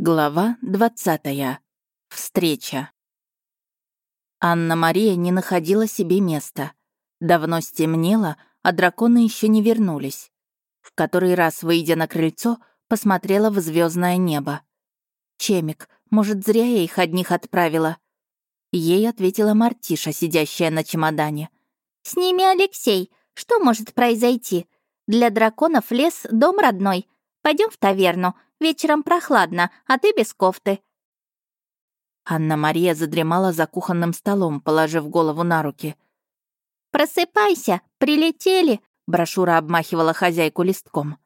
Глава 20. Встреча. Анна-Мария не находила себе места. Давно стемнело, а драконы еще не вернулись. В который раз, выйдя на крыльцо, посмотрела в звездное небо. «Чемик, может, зря я их одних отправила?» Ей ответила Мартиша, сидящая на чемодане. «С ними Алексей. Что может произойти? Для драконов лес — дом родной. Пойдем в таверну, Вечером прохладно, а ты без кофты». Анна-Мария задремала за кухонным столом, положив голову на руки. «Просыпайся, прилетели!» Брошюра обмахивала хозяйку листком.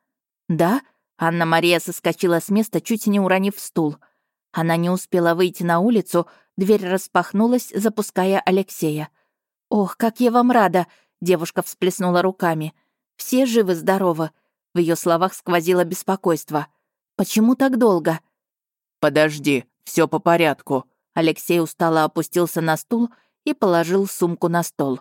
«Да?» Анна-Мария соскочила с места, чуть не уронив стул. Она не успела выйти на улицу, дверь распахнулась, запуская Алексея. «Ох, как я вам рада!» — девушка всплеснула руками. «Все живы-здоровы!» В ее словах сквозило беспокойство. Почему так долго?» «Подожди, все по порядку». Алексей устало опустился на стул и положил сумку на стол.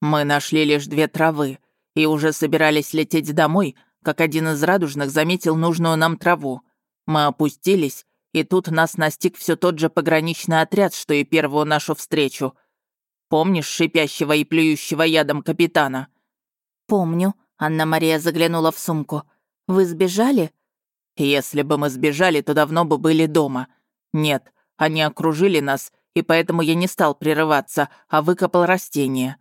«Мы нашли лишь две травы и уже собирались лететь домой, как один из радужных заметил нужную нам траву. Мы опустились, и тут нас настиг все тот же пограничный отряд, что и первую нашу встречу. Помнишь шипящего и плюющего ядом капитана?» «Помню», — Анна-Мария заглянула в сумку. «Вы сбежали?» Если бы мы сбежали, то давно бы были дома. Нет, они окружили нас, и поэтому я не стал прерываться, а выкопал растение.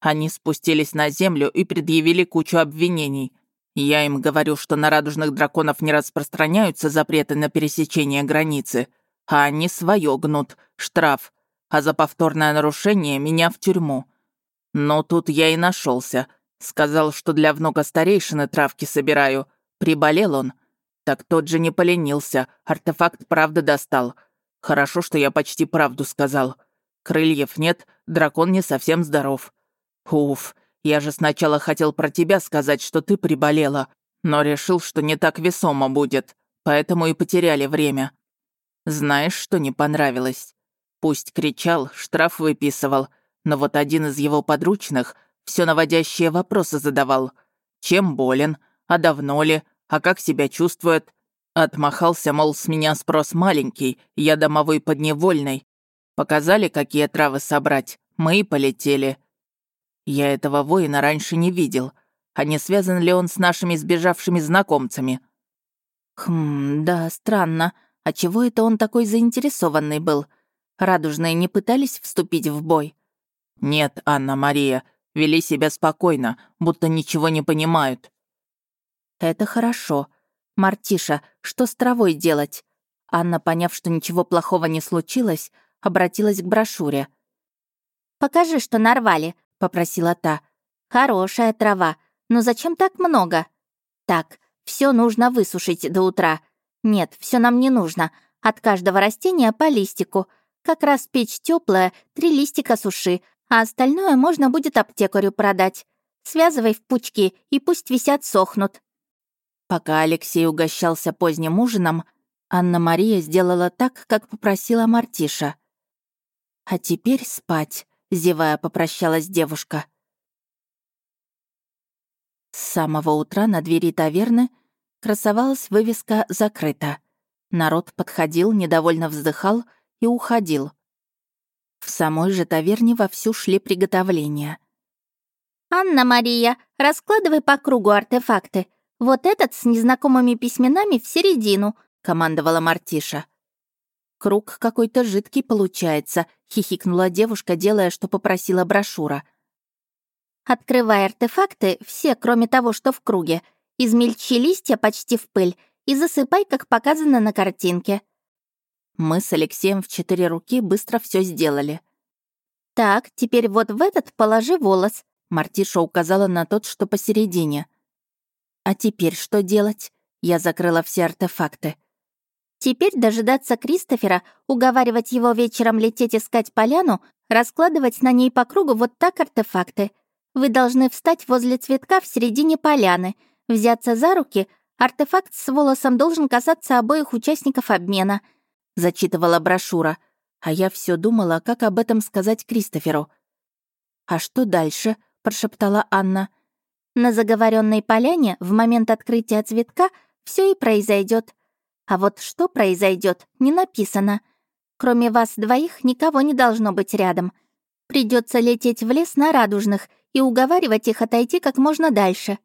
Они спустились на землю и предъявили кучу обвинений. Я им говорю, что на радужных драконов не распространяются запреты на пересечение границы, а они свое гнут, штраф, а за повторное нарушение меня в тюрьму. Но тут я и нашелся. Сказал, что для внука старейшины травки собираю. Приболел он — так тот же не поленился, артефакт правда достал. Хорошо, что я почти правду сказал. Крыльев нет, дракон не совсем здоров. Уф, я же сначала хотел про тебя сказать, что ты приболела, но решил, что не так весомо будет, поэтому и потеряли время. Знаешь, что не понравилось? Пусть кричал, штраф выписывал, но вот один из его подручных все наводящие вопросы задавал. Чем болен? А давно ли? А как себя чувствует? Отмахался, мол, с меня спрос маленький, я домовой подневольный. Показали, какие травы собрать, мы и полетели. Я этого воина раньше не видел. А не связан ли он с нашими сбежавшими знакомцами? Хм, да, странно. А чего это он такой заинтересованный был? Радужные не пытались вступить в бой? Нет, Анна-Мария, вели себя спокойно, будто ничего не понимают. «Это хорошо. Мартиша, что с травой делать?» Анна, поняв, что ничего плохого не случилось, обратилась к брошюре. «Покажи, что нарвали», — попросила та. «Хорошая трава, но зачем так много?» «Так, все нужно высушить до утра. Нет, все нам не нужно. От каждого растения по листику. Как раз печь теплая, три листика суши, а остальное можно будет аптекарю продать. Связывай в пучки и пусть висят, сохнут. Пока Алексей угощался поздним ужином, Анна-Мария сделала так, как попросила Мартиша. «А теперь спать», — зевая попрощалась девушка. С самого утра на двери таверны красовалась вывеска «Закрыто». Народ подходил, недовольно вздыхал и уходил. В самой же таверне вовсю шли приготовления. «Анна-Мария, раскладывай по кругу артефакты», «Вот этот с незнакомыми письменами в середину», — командовала Мартиша. «Круг какой-то жидкий получается», — хихикнула девушка, делая, что попросила брошюра. «Открывай артефакты, все, кроме того, что в круге. Измельчи листья почти в пыль и засыпай, как показано на картинке». Мы с Алексеем в четыре руки быстро все сделали. «Так, теперь вот в этот положи волос», — Мартиша указала на тот, что посередине. А теперь что делать? Я закрыла все артефакты. Теперь дожидаться Кристофера, уговаривать его вечером лететь искать поляну, раскладывать на ней по кругу вот так артефакты. Вы должны встать возле цветка в середине поляны, взяться за руки, артефакт с волосом должен касаться обоих участников обмена», — зачитывала брошюра. А я все думала, как об этом сказать Кристоферу. «А что дальше?» — прошептала Анна. На заговоренной поляне в момент открытия цветка все и произойдет. А вот что произойдет, не написано. Кроме вас двоих никого не должно быть рядом. Придется лететь в лес на радужных и уговаривать их отойти как можно дальше.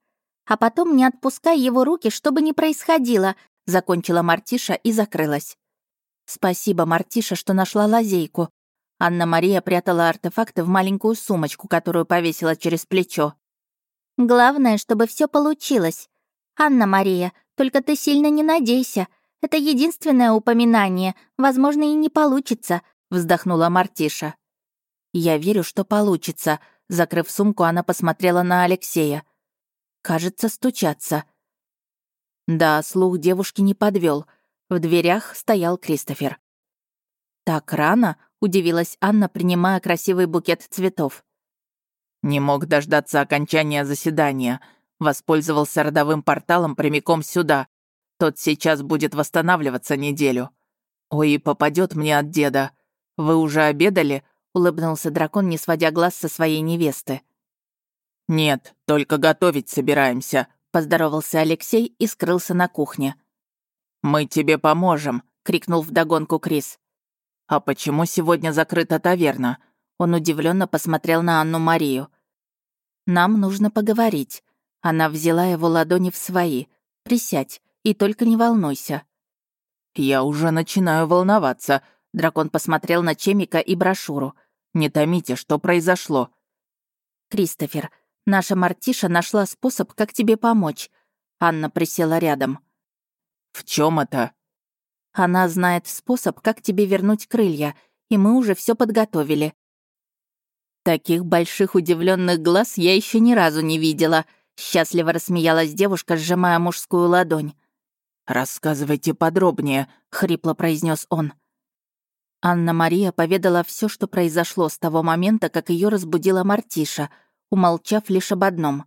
А потом не отпускай его руки, чтобы не происходило, закончила Мартиша и закрылась. Спасибо, Мартиша, что нашла лазейку. Анна-Мария прятала артефакты в маленькую сумочку, которую повесила через плечо. Главное, чтобы все получилось. Анна-Мария, только ты сильно не надейся. Это единственное упоминание. Возможно, и не получится, вздохнула Мартиша. Я верю, что получится. Закрыв сумку, она посмотрела на Алексея. Кажется, стучаться. Да, слух девушки не подвел. В дверях стоял Кристофер. «Так рано?» — удивилась Анна, принимая красивый букет цветов. «Не мог дождаться окончания заседания. Воспользовался родовым порталом прямиком сюда. Тот сейчас будет восстанавливаться неделю. Ой, попадет мне от деда. Вы уже обедали?» — улыбнулся дракон, не сводя глаз со своей невесты. «Нет, только готовить собираемся», — поздоровался Алексей и скрылся на кухне. «Мы тебе поможем», — крикнул вдогонку Крис. «А почему сегодня закрыта таверна?» Он удивленно посмотрел на Анну-Марию. «Нам нужно поговорить». Она взяла его ладони в свои. «Присядь, и только не волнуйся». «Я уже начинаю волноваться», — дракон посмотрел на Чемика и брошюру. «Не томите, что произошло?» «Кристофер, Наша Мартиша нашла способ, как тебе помочь». Анна присела рядом. «В чем это?» «Она знает способ, как тебе вернуть крылья, и мы уже все подготовили». Таких больших удивленных глаз я еще ни разу не видела. Счастливо рассмеялась девушка, сжимая мужскую ладонь. «Рассказывайте подробнее», — хрипло произнес он. Анна-Мария поведала все, что произошло с того момента, как ее разбудила Мартиша — умолчав лишь об одном.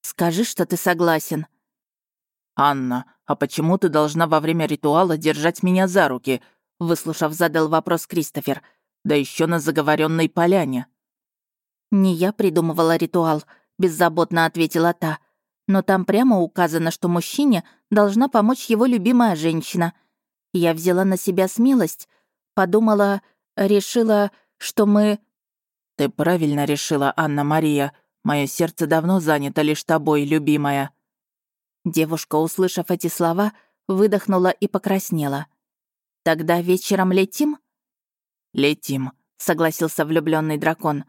«Скажи, что ты согласен». «Анна, а почему ты должна во время ритуала держать меня за руки?» Выслушав, задал вопрос Кристофер. «Да еще на заговоренной поляне». «Не я придумывала ритуал», — беззаботно ответила та. «Но там прямо указано, что мужчине должна помочь его любимая женщина. Я взяла на себя смелость, подумала, решила, что мы...» «Ты правильно решила, Анна-Мария. Мое сердце давно занято лишь тобой, любимая». Девушка, услышав эти слова, выдохнула и покраснела. «Тогда вечером летим?» «Летим», — согласился влюбленный дракон.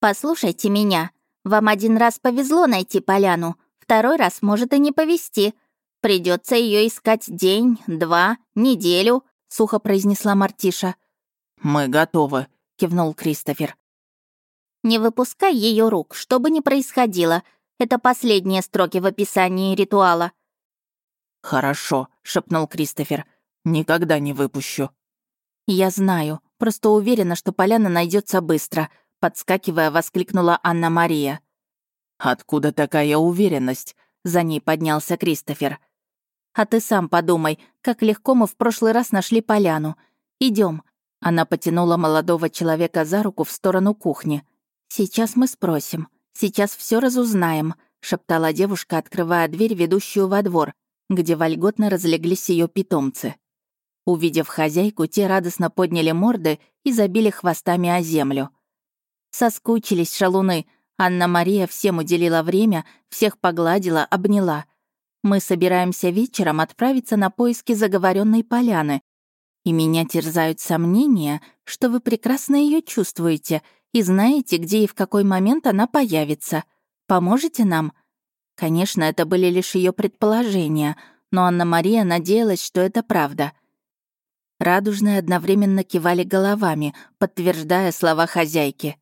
«Послушайте меня. Вам один раз повезло найти поляну, второй раз может и не повезти. Придется ее искать день, два, неделю», — сухо произнесла Мартиша. «Мы готовы», — кивнул Кристофер. Не выпускай ее рук, что бы ни происходило. Это последние строки в описании ритуала. «Хорошо», — шепнул Кристофер. «Никогда не выпущу». «Я знаю. Просто уверена, что поляна найдется быстро», — подскакивая, воскликнула Анна-Мария. «Откуда такая уверенность?» — за ней поднялся Кристофер. «А ты сам подумай, как легко мы в прошлый раз нашли поляну. Идем. Она потянула молодого человека за руку в сторону кухни. «Сейчас мы спросим. Сейчас все разузнаем», — шептала девушка, открывая дверь, ведущую во двор, где вольготно разлеглись ее питомцы. Увидев хозяйку, те радостно подняли морды и забили хвостами о землю. Соскучились шалуны. Анна-Мария всем уделила время, всех погладила, обняла. Мы собираемся вечером отправиться на поиски заговоренной поляны. И меня терзают сомнения, что вы прекрасно ее чувствуете — и знаете, где и в какой момент она появится. Поможете нам?» Конечно, это были лишь ее предположения, но Анна-Мария надеялась, что это правда. Радужные одновременно кивали головами, подтверждая слова хозяйки.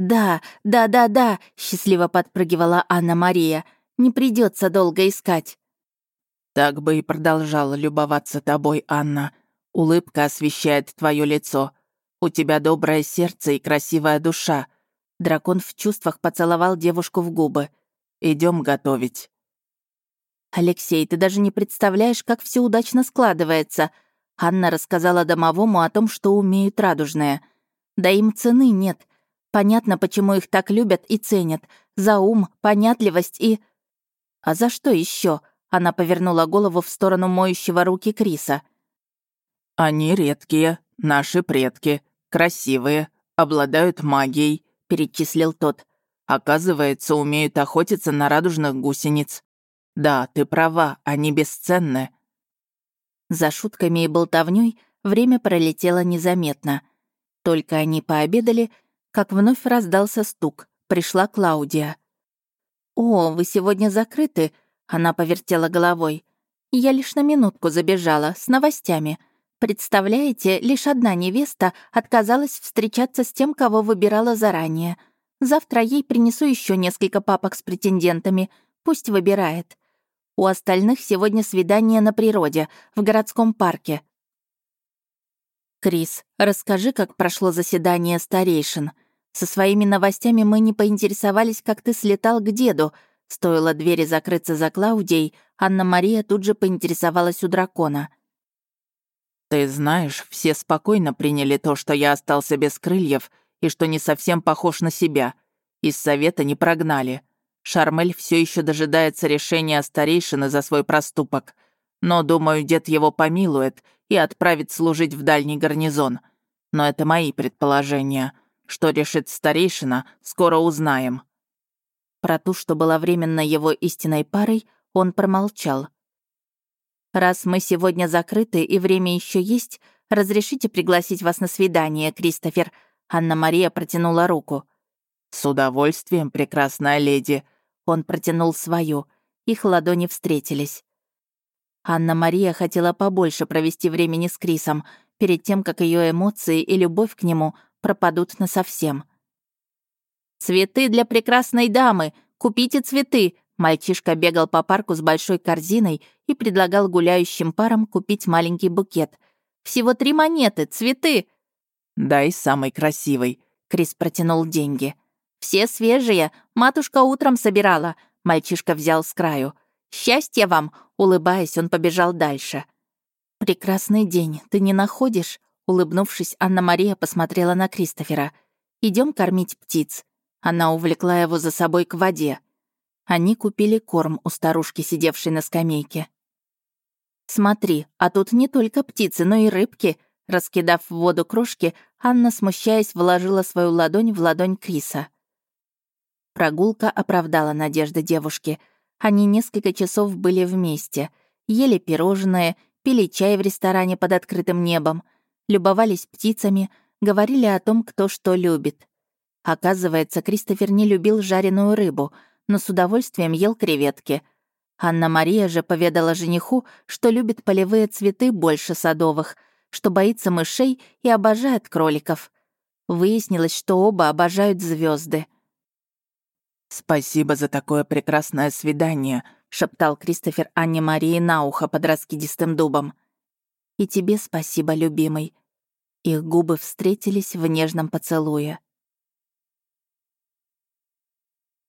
«Да, да, да, да!» — счастливо подпрыгивала Анна-Мария. «Не придется долго искать». «Так бы и продолжала любоваться тобой, Анна. Улыбка освещает твое лицо. У тебя доброе сердце и красивая душа». Дракон в чувствах поцеловал девушку в губы. Идем готовить». «Алексей, ты даже не представляешь, как все удачно складывается», Анна рассказала домовому о том, что умеют радужные. Да им цены нет. Понятно, почему их так любят и ценят. За ум, понятливость и... А за что еще? Она повернула голову в сторону моющего руки Криса. «Они редкие, наши предки, красивые, обладают магией», — перечислил тот. «Оказывается, умеют охотиться на радужных гусениц. Да, ты права, они бесценны». За шутками и болтовнёй время пролетело незаметно. Только они пообедали, как вновь раздался стук. Пришла Клаудия. «О, вы сегодня закрыты?» Она повертела головой. «Я лишь на минутку забежала, с новостями. Представляете, лишь одна невеста отказалась встречаться с тем, кого выбирала заранее. Завтра ей принесу еще несколько папок с претендентами. Пусть выбирает. У остальных сегодня свидание на природе, в городском парке. «Крис, расскажи, как прошло заседание старейшин. Со своими новостями мы не поинтересовались, как ты слетал к деду», Стоило двери закрыться за Клаудией, Анна-Мария тут же поинтересовалась у дракона. «Ты знаешь, все спокойно приняли то, что я остался без крыльев и что не совсем похож на себя. Из совета не прогнали. Шармель все еще дожидается решения старейшины за свой проступок. Но, думаю, дед его помилует и отправит служить в дальний гарнизон. Но это мои предположения. Что решит старейшина, скоро узнаем». Про ту, что была временно его истинной парой, он промолчал. «Раз мы сегодня закрыты и время еще есть, разрешите пригласить вас на свидание, Кристофер?» Анна-Мария протянула руку. «С удовольствием, прекрасная леди». Он протянул свою. Их ладони встретились. Анна-Мария хотела побольше провести времени с Крисом, перед тем, как ее эмоции и любовь к нему пропадут насовсем. «Цветы для прекрасной дамы! Купите цветы!» Мальчишка бегал по парку с большой корзиной и предлагал гуляющим парам купить маленький букет. «Всего три монеты, цветы!» «Дай самый красивый!» Крис протянул деньги. «Все свежие, матушка утром собирала», мальчишка взял с краю. «Счастья вам!» Улыбаясь, он побежал дальше. «Прекрасный день, ты не находишь?» Улыбнувшись, Анна-Мария посмотрела на Кристофера. Идем кормить птиц». Она увлекла его за собой к воде. Они купили корм у старушки, сидевшей на скамейке. «Смотри, а тут не только птицы, но и рыбки», Раскидав в воду крошки, Анна, смущаясь, вложила свою ладонь в ладонь Криса. Прогулка оправдала надежды девушки. Они несколько часов были вместе, ели пирожные, пили чай в ресторане под открытым небом, любовались птицами, говорили о том, кто что любит. Оказывается, Кристофер не любил жареную рыбу, но с удовольствием ел креветки. Анна-Мария же поведала жениху, что любит полевые цветы больше садовых, что боится мышей и обожает кроликов. Выяснилось, что оба обожают звезды. «Спасибо за такое прекрасное свидание», — шептал Кристофер Анне Марии на ухо под раскидистым дубом. «И тебе спасибо, любимый». Их губы встретились в нежном поцелуе.